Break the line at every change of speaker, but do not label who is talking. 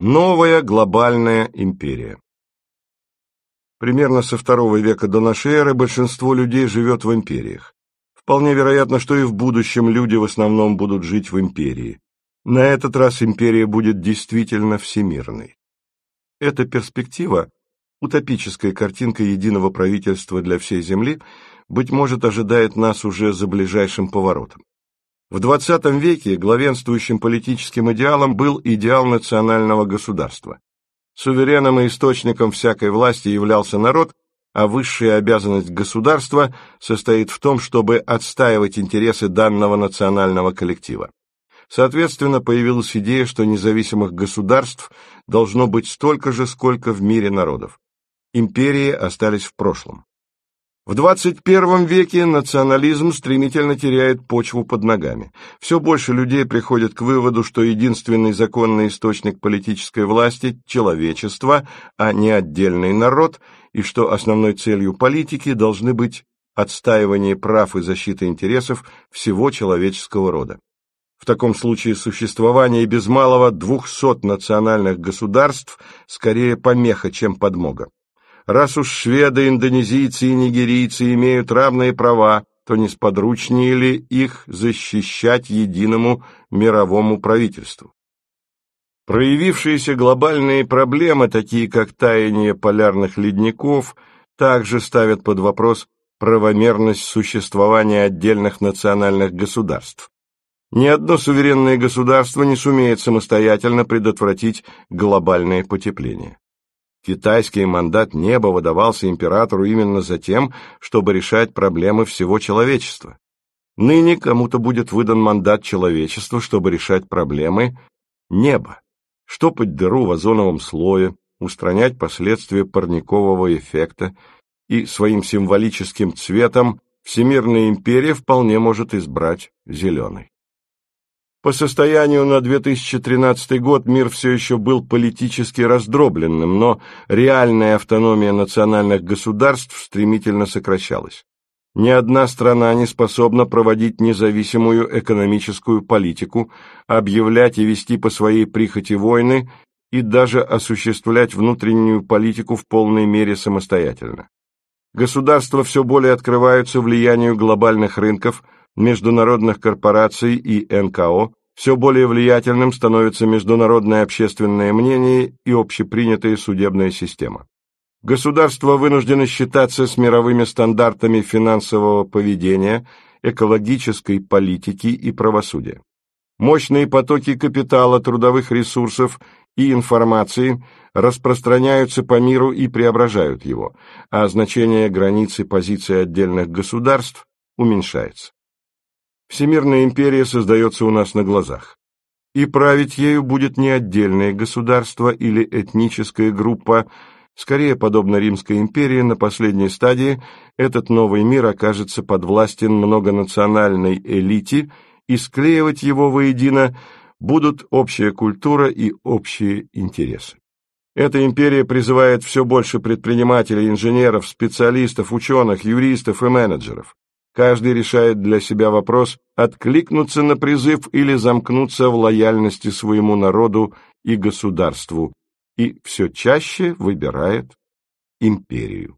Новая глобальная империя. Примерно со второго века до нашей эры большинство людей живет в империях. Вполне вероятно, что и в будущем люди в основном будут жить в империи. На этот раз империя будет действительно всемирной. Эта перспектива, утопическая картинка единого правительства для всей Земли, быть может, ожидает нас уже за ближайшим поворотом. В XX веке главенствующим политическим идеалом был идеал национального государства. Суверенным и источником всякой власти являлся народ, а высшая обязанность государства состоит в том, чтобы отстаивать интересы данного национального коллектива. Соответственно, появилась идея, что независимых государств должно быть столько же, сколько в мире народов. Империи остались в прошлом. В 21 веке национализм стремительно теряет почву под ногами. Все больше людей приходят к выводу, что единственный законный источник политической власти – человечество, а не отдельный народ, и что основной целью политики должны быть отстаивание прав и защита интересов всего человеческого рода. В таком случае существование без малого двухсот национальных государств скорее помеха, чем подмога. Раз уж шведы, индонезийцы и нигерийцы имеют равные права, то не сподручнее ли их защищать единому мировому правительству? Проявившиеся глобальные проблемы, такие как таяние полярных ледников, также ставят под вопрос правомерность существования отдельных национальных государств. Ни одно суверенное государство не сумеет самостоятельно предотвратить глобальное потепление. Китайский мандат неба выдавался императору именно за тем, чтобы решать проблемы всего человечества. Ныне кому-то будет выдан мандат человечества, чтобы решать проблемы неба, штопать дыру в озоновом слое, устранять последствия парникового эффекта, и своим символическим цветом Всемирная империя вполне может избрать зеленый. По состоянию на 2013 год мир все еще был политически раздробленным, но реальная автономия национальных государств стремительно сокращалась. Ни одна страна не способна проводить независимую экономическую политику, объявлять и вести по своей прихоти войны и даже осуществлять внутреннюю политику в полной мере самостоятельно. Государства все более открываются влиянию глобальных рынков – международных корпораций и НКО, все более влиятельным становится международное общественное мнение и общепринятая судебная система. Государства вынуждены считаться с мировыми стандартами финансового поведения, экологической политики и правосудия. Мощные потоки капитала, трудовых ресурсов и информации распространяются по миру и преображают его, а значение границы позиции отдельных государств уменьшается. Всемирная империя создается у нас на глазах. И править ею будет не отдельное государство или этническая группа, скорее, подобно Римской империи, на последней стадии этот новый мир окажется подвластен многонациональной элите, и склеивать его воедино будут общая культура и общие интересы. Эта империя призывает все больше предпринимателей, инженеров, специалистов, ученых, юристов и менеджеров. Каждый решает для себя вопрос откликнуться на призыв или замкнуться в лояльности своему народу и государству, и все чаще выбирает империю.